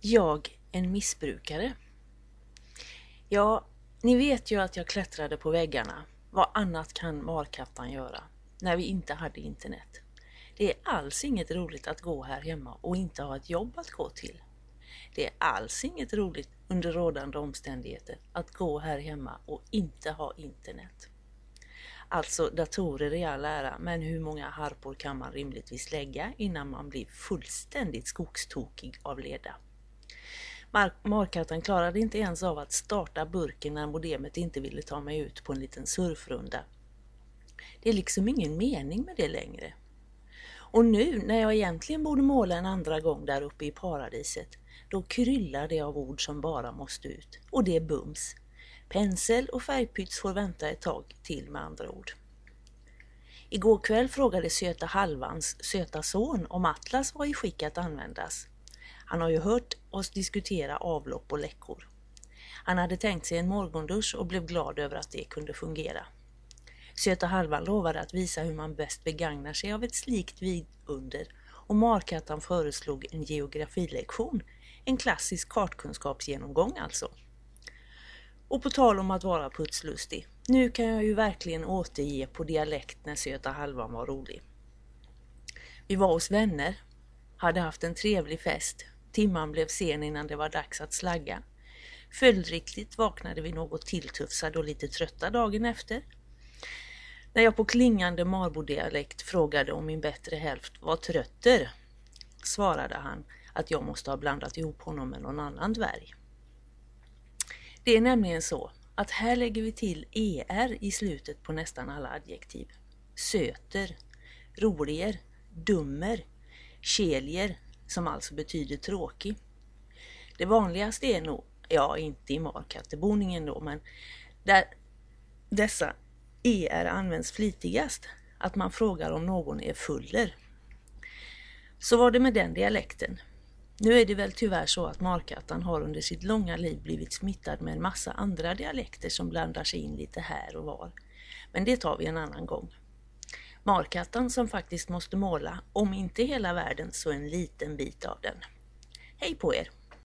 Jag en missbrukare. Ja, ni vet ju att jag klättrade på väggarna. Vad annat kan Markattan göra? När vi inte hade internet. Det är alls inget roligt att gå här hemma och inte ha ett jobb att gå till. Det är alls inget roligt under rådande omständigheter att gå här hemma och inte ha internet. Alltså datorer i all ära, men hur många harpor kan man rimligtvis lägga innan man blir fullständigt skogstokig av leda? Markatten klarade inte ens av att starta burken när modemet inte ville ta mig ut på en liten surfrunda. Det är liksom ingen mening med det längre. Och nu när jag egentligen borde måla en andra gång där uppe i paradiset, då kryllar det av ord som bara måste ut. Och det är bums. Pensel och färgpyts får vänta ett tag till med andra ord. Igår kväll frågade söta halvans söta son om Atlas var i skick att användas. Han har ju hört oss diskutera avlopp och läckor. Han hade tänkt sig en morgondusch och blev glad över att det kunde fungera. Söta halvan lovade att visa hur man bäst begagnar sig av ett slikt vidunder och Markattan föreslog en geografilektion, en klassisk kartkunskapsgenomgång alltså. Och på tal om att vara putslustig, nu kan jag ju verkligen återge på dialekt när söta halvan var rolig. Vi var hos vänner, hade haft en trevlig fest, timman blev sen innan det var dags att slagga. Följdriktigt vaknade vi något tilltufsade och lite trötta dagen efter. När jag på klingande Marbodialekt frågade om min bättre hälft var trötter svarade han att jag måste ha blandat ihop honom med någon annan dvärg. Det är nämligen så att här lägger vi till er i slutet på nästan alla adjektiv. Söter, roliger, dummer, kelier, som alltså betyder tråkig. Det vanligaste är nog, ja inte i markatteboningen då, men där dessa er används flitigast, att man frågar om någon är fuller. Så var det med den dialekten. Nu är det väl tyvärr så att markattan har under sitt långa liv blivit smittad med en massa andra dialekter som blandar sig in lite här och var. Men det tar vi en annan gång. Markattan som faktiskt måste måla, om inte hela världen så en liten bit av den. Hej på er!